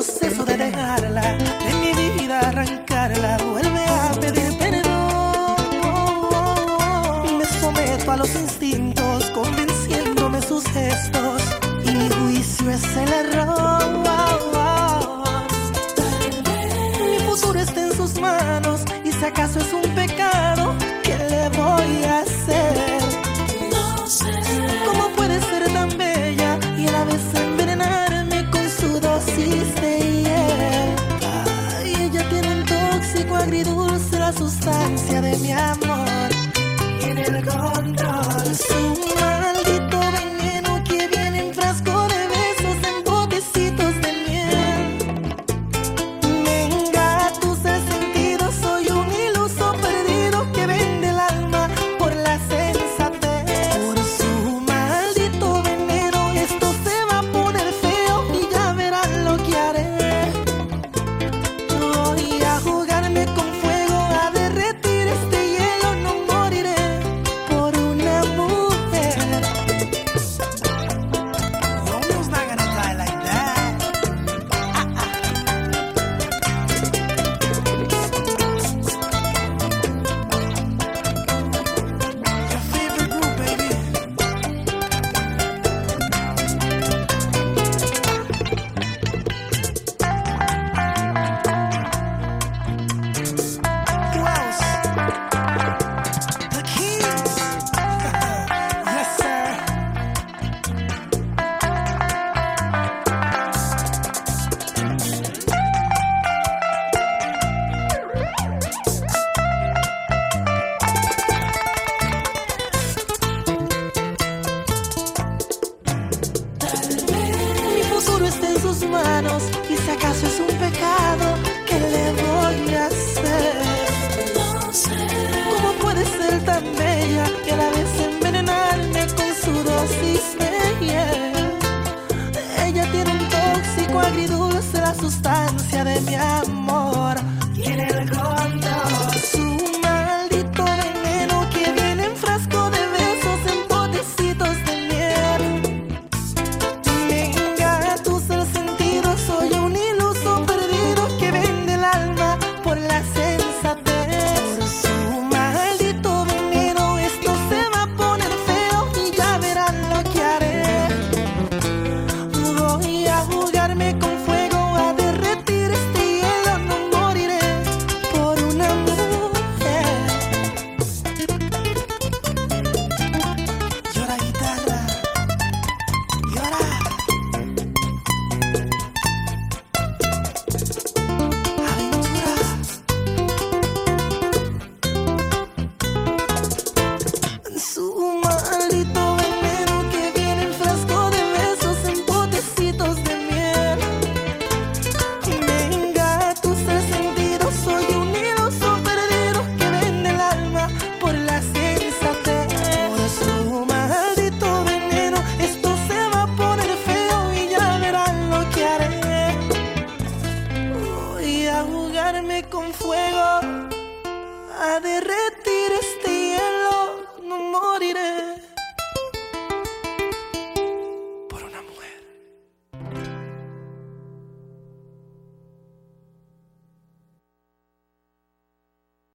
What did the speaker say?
proceso de dejarla, de mi vida arrancarla, vuelve a pedir perdón. Me someto a los instintos, convenciéndome sus gestos, y mi juicio es el error. de mi amor tiene el control. manos y si acaso es de re